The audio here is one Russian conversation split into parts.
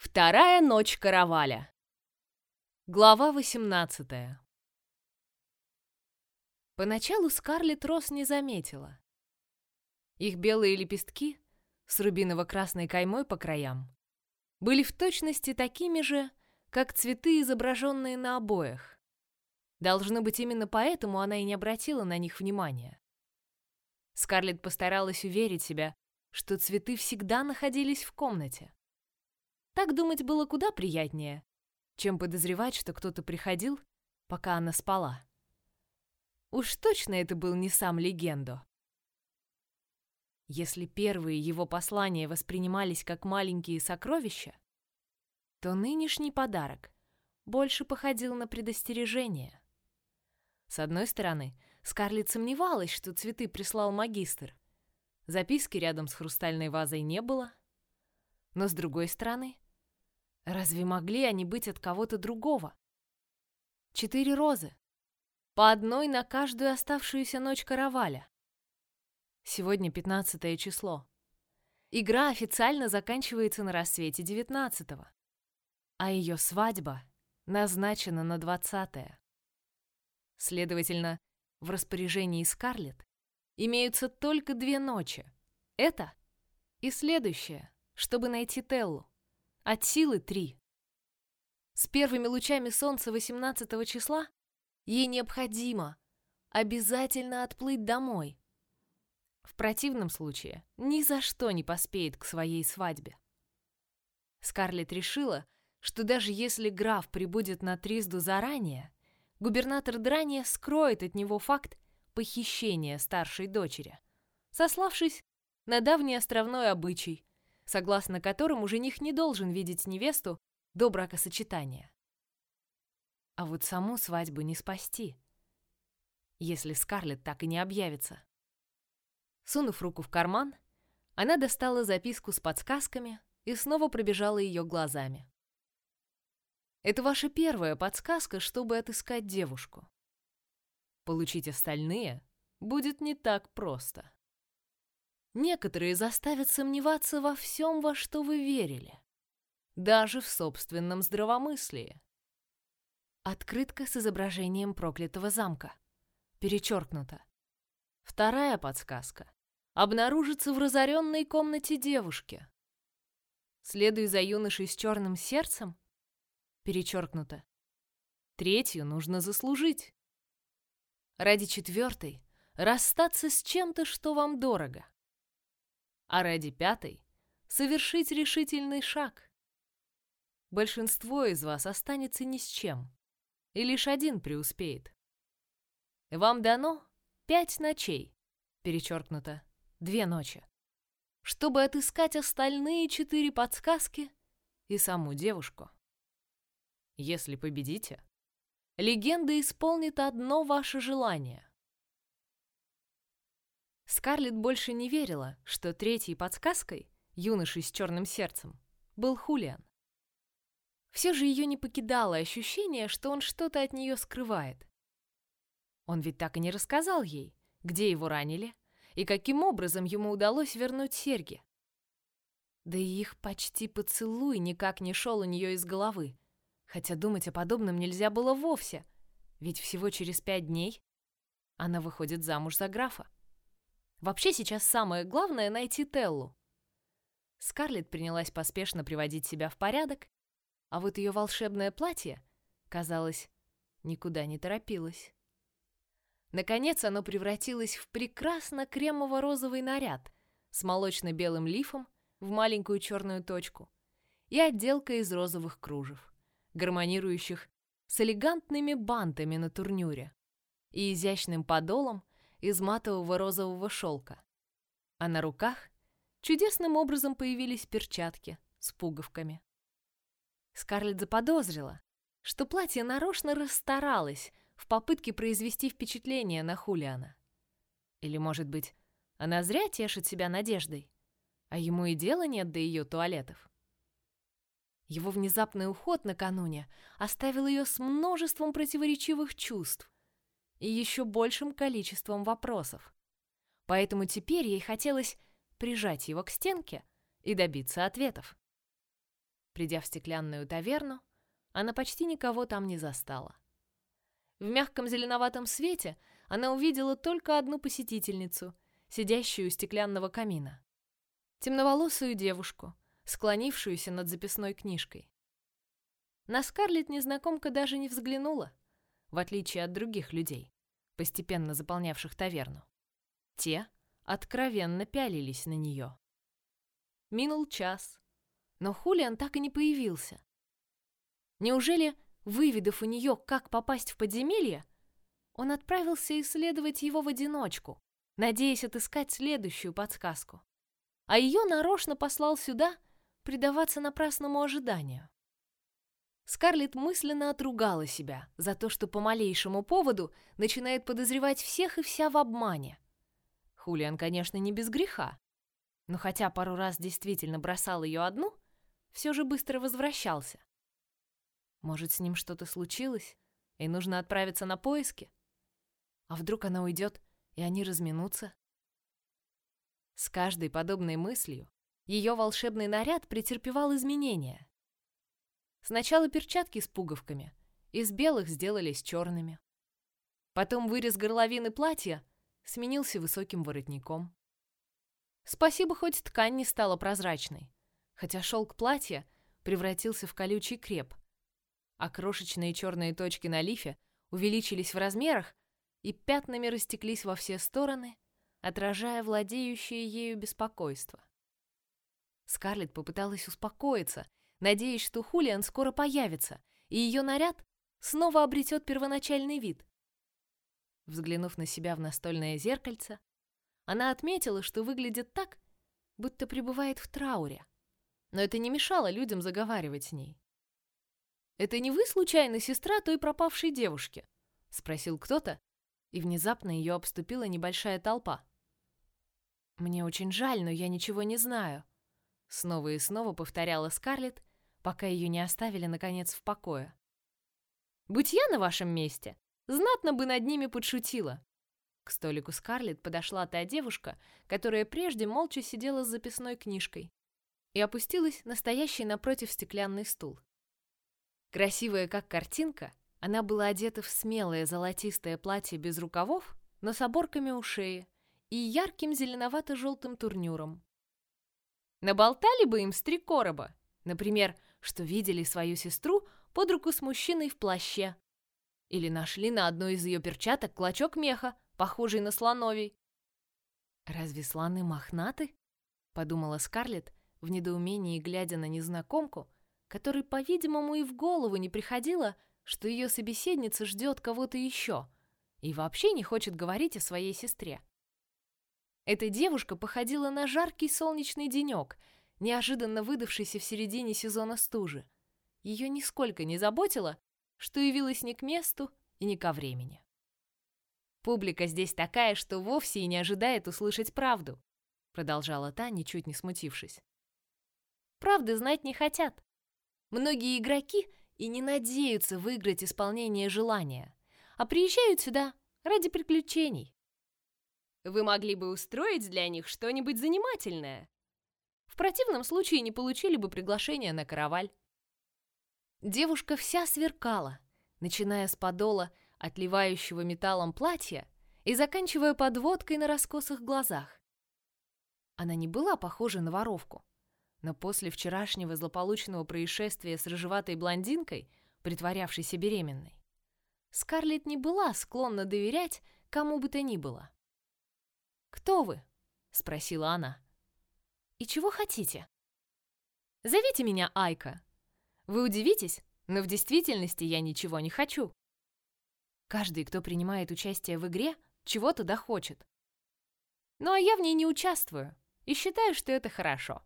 Вторая ночь караваля. Глава 18. Поначалу Скарлетт Росс не заметила. Их белые лепестки с рубиново-красной каймой по краям были в точности такими же, как цветы, изображенные на обоях. Должно быть, именно поэтому она и не обратила на них внимания. Скарлетт постаралась уверить себя, что цветы всегда находились в комнате. Так думать было куда приятнее, чем подозревать, что кто-то приходил, пока она спала. Уж точно это был не сам Легендо. Если первые его послания воспринимались как маленькие сокровища, то нынешний подарок больше походил на предостережение. С одной стороны, Скарлетт сомневалась, что цветы прислал магистр. Записки рядом с хрустальной вазой не было. Но с другой стороны, Разве могли они быть от кого-то другого? Четыре розы. По одной на каждую оставшуюся ночь караваля. Сегодня пятнадцатое число. Игра официально заканчивается на рассвете девятнадцатого, а ее свадьба назначена на двадцатое. Следовательно, в распоряжении Скарлетт имеются только две ночи. Это и следующее, чтобы найти Теллу. От силы три. С первыми лучами солнца 18 числа ей необходимо обязательно отплыть домой. В противном случае ни за что не поспеет к своей свадьбе. Скарлетт решила, что даже если граф прибудет на Тризду заранее, губернатор Драния скроет от него факт похищения старшей дочери, сославшись на давний островной обычай, согласно которому жених не должен видеть невесту до бракосочетания. А вот саму свадьбу не спасти, если Скарлетт так и не объявится. Сунув руку в карман, она достала записку с подсказками и снова пробежала ее глазами. Это ваша первая подсказка, чтобы отыскать девушку. Получить остальные будет не так просто. Некоторые заставят сомневаться во всем, во что вы верили, даже в собственном здравомыслии. Открытка с изображением проклятого замка. Перечеркнуто. Вторая подсказка обнаружится в разоренной комнате девушки. Следуй за юношей с черным сердцем. Перечеркнуто. Третью нужно заслужить. Ради четвертой расстаться с чем-то, что вам дорого а ради пятой совершить решительный шаг. Большинство из вас останется ни с чем, и лишь один преуспеет. Вам дано пять ночей, перечеркнуто, две ночи, чтобы отыскать остальные четыре подсказки и саму девушку. Если победите, легенда исполнит одно ваше желание. Скарлетт больше не верила, что третьей подсказкой, юношей с черным сердцем, был Хулиан. Все же ее не покидало ощущение, что он что-то от нее скрывает. Он ведь так и не рассказал ей, где его ранили и каким образом ему удалось вернуть серьги. Да и их почти поцелуй никак не шел у нее из головы, хотя думать о подобном нельзя было вовсе, ведь всего через пять дней она выходит замуж за графа. Вообще сейчас самое главное — найти Теллу. Скарлетт принялась поспешно приводить себя в порядок, а вот ее волшебное платье, казалось, никуда не торопилось. Наконец оно превратилось в прекрасно кремово-розовый наряд с молочно-белым лифом в маленькую черную точку и отделкой из розовых кружев, гармонирующих с элегантными бантами на турнюре и изящным подолом из матового розового шелка, а на руках чудесным образом появились перчатки с пуговками. Скарлетт заподозрила, что платье нарочно расстаралось в попытке произвести впечатление на Хулиана. Или, может быть, она зря тешит себя надеждой, а ему и дела нет до ее туалетов. Его внезапный уход накануне оставил ее с множеством противоречивых чувств, и еще большим количеством вопросов. Поэтому теперь ей хотелось прижать его к стенке и добиться ответов. Придя в стеклянную таверну, она почти никого там не застала. В мягком зеленоватом свете она увидела только одну посетительницу, сидящую у стеклянного камина. Темноволосую девушку, склонившуюся над записной книжкой. На Скарлетт незнакомка даже не взглянула, в отличие от других людей, постепенно заполнявших таверну. Те откровенно пялились на нее. Минул час, но Хулиан так и не появился. Неужели, выведав у нее, как попасть в подземелье, он отправился исследовать его в одиночку, надеясь отыскать следующую подсказку, а ее нарочно послал сюда предаваться напрасному ожиданию? Скарлетт мысленно отругала себя за то, что по малейшему поводу начинает подозревать всех и вся в обмане. Хулиан, конечно, не без греха, но хотя пару раз действительно бросал ее одну, все же быстро возвращался. Может, с ним что-то случилось, и нужно отправиться на поиски? А вдруг она уйдет, и они разминутся? С каждой подобной мыслью ее волшебный наряд претерпевал изменения. Сначала перчатки с пуговками, из белых сделались черными. Потом вырез горловины платья сменился высоким воротником. Спасибо, хоть ткань не стала прозрачной, хотя шелк платья превратился в колючий креп, а крошечные черные точки на лифе увеличились в размерах и пятнами растеклись во все стороны, отражая владеющее ею беспокойство. Скарлетт попыталась успокоиться надеясь, что Хулиан скоро появится, и ее наряд снова обретет первоначальный вид. Взглянув на себя в настольное зеркальце, она отметила, что выглядит так, будто пребывает в трауре. Но это не мешало людям заговаривать с ней. «Это не вы, случайно, сестра той пропавшей девушки?» — спросил кто-то, и внезапно ее обступила небольшая толпа. «Мне очень жаль, но я ничего не знаю», — снова и снова повторяла Скарлетт, пока ее не оставили, наконец, в покое. «Будь я на вашем месте, знатно бы над ними подшутила». К столику Скарлетт подошла та девушка, которая прежде молча сидела с записной книжкой, и опустилась на стоящий напротив стеклянный стул. Красивая как картинка, она была одета в смелое золотистое платье без рукавов, но с оборками у шеи и ярким зеленовато-желтым турнюром. Наболтали бы им с три короба, например, что видели свою сестру под руку с мужчиной в плаще. Или нашли на одной из ее перчаток клочок меха, похожий на слоновий. «Разве слоны мохнаты?» — подумала Скарлетт, в недоумении глядя на незнакомку, которой, по-видимому, и в голову не приходило, что ее собеседница ждет кого-то еще и вообще не хочет говорить о своей сестре. Эта девушка походила на жаркий солнечный денек — неожиданно выдавшейся в середине сезона стужи. Ее нисколько не заботило, что явилась не к месту и не ко времени. Публика здесь такая, что вовсе и не ожидает услышать правду, продолжала та, ничуть не смутившись. Правды знать не хотят. Многие игроки и не надеются выиграть исполнение желания, а приезжают сюда ради приключений. Вы могли бы устроить для них что-нибудь занимательное, противном случае не получили бы приглашения на караваль. Девушка вся сверкала, начиная с подола, отливающего металлом платья, и заканчивая подводкой на раскосых глазах. Она не была похожа на воровку, но после вчерашнего злополучного происшествия с рыжеватой блондинкой, притворявшейся беременной, Скарлетт не была склонна доверять кому бы то ни было. «Кто вы?» — спросила она. И чего хотите? Зовите меня Айка. Вы удивитесь, но в действительности я ничего не хочу. Каждый, кто принимает участие в игре, чего-то дохочет. Ну а я в ней не участвую и считаю, что это хорошо.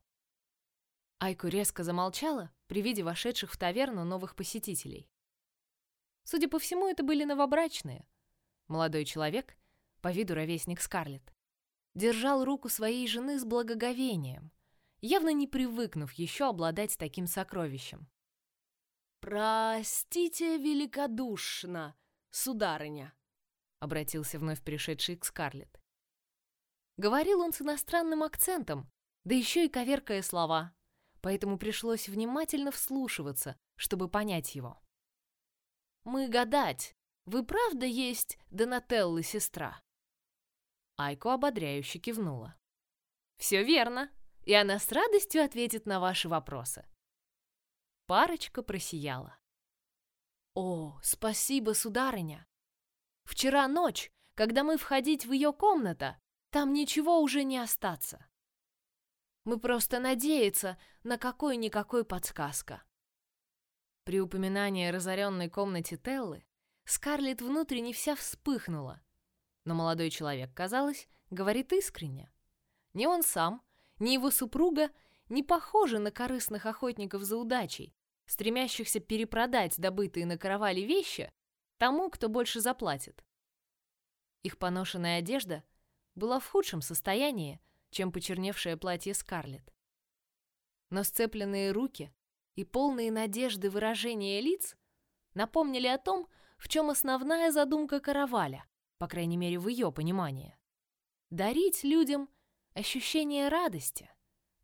Айку резко замолчала при виде вошедших в таверну новых посетителей. Судя по всему, это были новобрачные. Молодой человек, по виду ровесник Скарлетт, держал руку своей жены с благоговением, явно не привыкнув еще обладать таким сокровищем. «Простите великодушно, сударыня», — обратился вновь пришедший к Скарлетт. Говорил он с иностранным акцентом, да еще и коверкая слова, поэтому пришлось внимательно вслушиваться, чтобы понять его. «Мы гадать, вы правда есть Донателлы сестра?» Айко ободряюще кивнула. «Все верно, и она с радостью ответит на ваши вопросы». Парочка просияла. «О, спасибо, сударыня! Вчера ночь, когда мы входить в ее комната, там ничего уже не остаться. Мы просто надеяться на какой-никакой подсказка». При упоминании разоренной комнате Теллы Скарлетт внутренне вся вспыхнула. Но молодой человек, казалось, говорит искренне. Ни он сам, ни его супруга не похожи на корыстных охотников за удачей, стремящихся перепродать добытые на каравале вещи тому, кто больше заплатит. Их поношенная одежда была в худшем состоянии, чем почерневшее платье Скарлетт. Но сцепленные руки и полные надежды выражения лиц напомнили о том, в чем основная задумка караваля, по крайней мере в ее понимании. Дарить людям ощущение радости,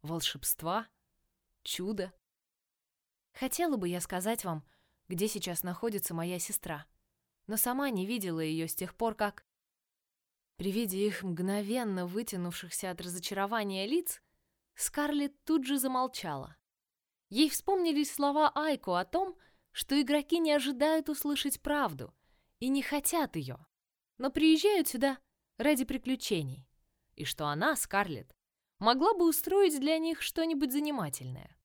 волшебства, чуда. Хотела бы я сказать вам, где сейчас находится моя сестра, но сама не видела ее с тех пор, как... При виде их мгновенно вытянувшихся от разочарования лиц, Скарлетт тут же замолчала. Ей вспомнились слова Айко о том, что игроки не ожидают услышать правду и не хотят ее, но приезжают сюда ради приключений, и что она, Скарлетт, могла бы устроить для них что-нибудь занимательное.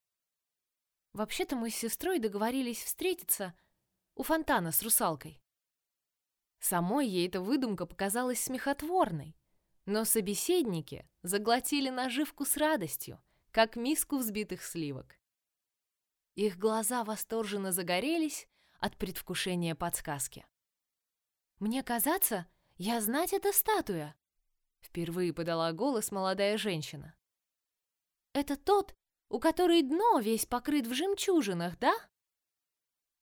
Вообще-то мы с сестрой договорились встретиться у фонтана с русалкой. Самой ей эта выдумка показалась смехотворной, но собеседники заглотили наживку с радостью, как миску взбитых сливок. Их глаза восторженно загорелись от предвкушения подсказки. «Мне казаться, я знать эта статуя!» Впервые подала голос молодая женщина. «Это тот, у которой дно весь покрыт в жемчужинах, да?»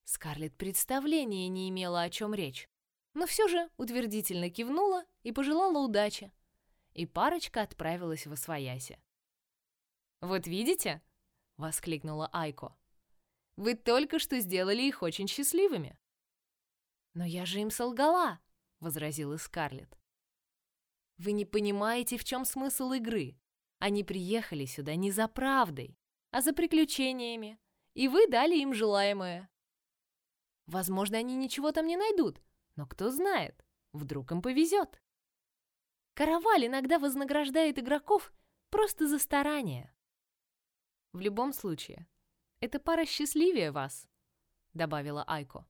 Скарлетт представления не имела, о чем речь, но все же утвердительно кивнула и пожелала удачи. И парочка отправилась в Освояси. «Вот видите?» — воскликнула Айко. «Вы только что сделали их очень счастливыми». «Но я же им солгала», — возразила Скарлетт. «Вы не понимаете, в чем смысл игры. Они приехали сюда не за правдой, а за приключениями, и вы дали им желаемое. Возможно, они ничего там не найдут, но кто знает, вдруг им повезет. Караваль иногда вознаграждает игроков просто за старание. В любом случае, эта пара счастливее вас, добавила Айко.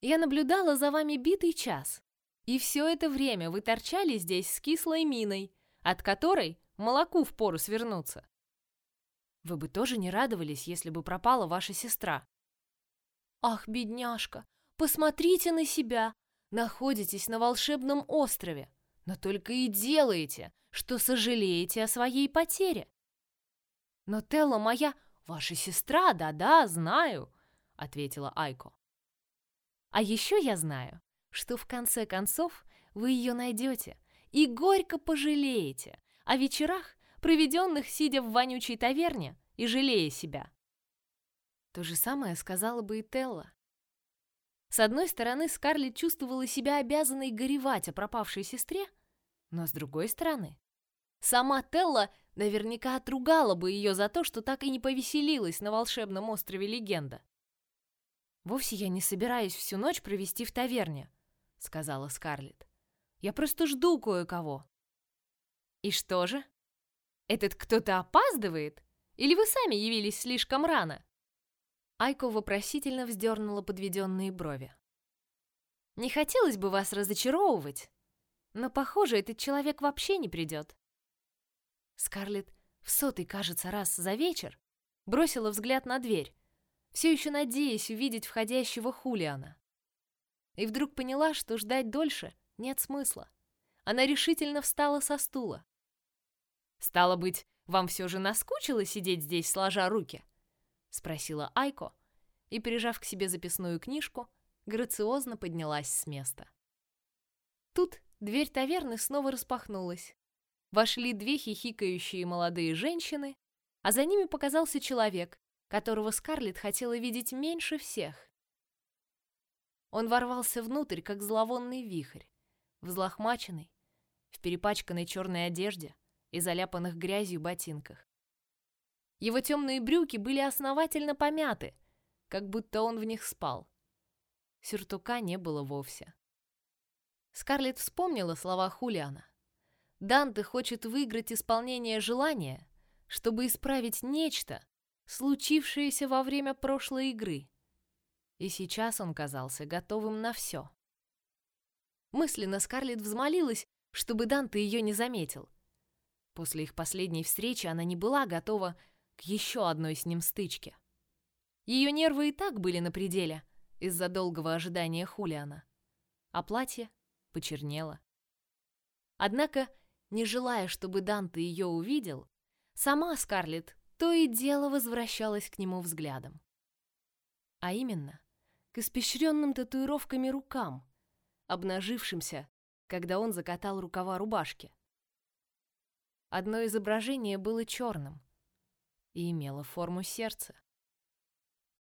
Я наблюдала за вами битый час, и все это время вы торчали здесь с кислой миной, от которой молоку впору свернуться. Вы бы тоже не радовались, если бы пропала ваша сестра. Ах, бедняжка, посмотрите на себя. Находитесь на волшебном острове, но только и делаете, что сожалеете о своей потере. Но Телла моя, ваша сестра, да-да, знаю, ответила Айко. А еще я знаю, что в конце концов вы ее найдете и горько пожалеете о вечерах, проведенных сидя в вонючей таверне и жалея себя. То же самое сказала бы и Телла. С одной стороны, Скарлетт чувствовала себя обязанной горевать о пропавшей сестре, но с другой стороны, сама Телла наверняка отругала бы ее за то, что так и не повеселилась на волшебном острове Легенда. «Вовсе я не собираюсь всю ночь провести в таверне», — сказала Скарлетт. «Я просто жду кое-кого». «И что же? Этот кто-то опаздывает? Или вы сами явились слишком рано?» Айко вопросительно вздернула подведенные брови. «Не хотелось бы вас разочаровывать, но, похоже, этот человек вообще не придет». Скарлетт в сотый, кажется, раз за вечер бросила взгляд на дверь, все еще надеясь увидеть входящего Хулиана. И вдруг поняла, что ждать дольше нет смысла. Она решительно встала со стула. «Стало быть, вам все же наскучило сидеть здесь, сложа руки?» — спросила Айко, и, прижав к себе записную книжку, грациозно поднялась с места. Тут дверь таверны снова распахнулась. Вошли две хихикающие молодые женщины а за ними показался человек, которого Скарлетт хотела видеть меньше всех. Он ворвался внутрь, как зловонный вихрь, взлохмаченный, в перепачканной черной одежде и заляпанных грязью ботинках. Его темные брюки были основательно помяты, как будто он в них спал. Сюртука не было вовсе. Скарлетт вспомнила слова Хулиана. Данте хочет выиграть исполнение желания, чтобы исправить нечто, случившееся во время прошлой игры. И сейчас он казался готовым на все. Мысленно Скарлетт взмолилась, чтобы Данте ее не заметил. После их последней встречи она не была готова к еще одной с ним стычке. Ее нервы и так были на пределе из-за долгого ожидания Хулиана, а платье почернело. Однако, не желая, чтобы Данте ее увидел, сама Скарлетт то и дело возвращалась к нему взглядом. А именно, к испещренным татуировками рукам, обнажившимся, когда он закатал рукава рубашки. Одно изображение было черным и имело форму сердца.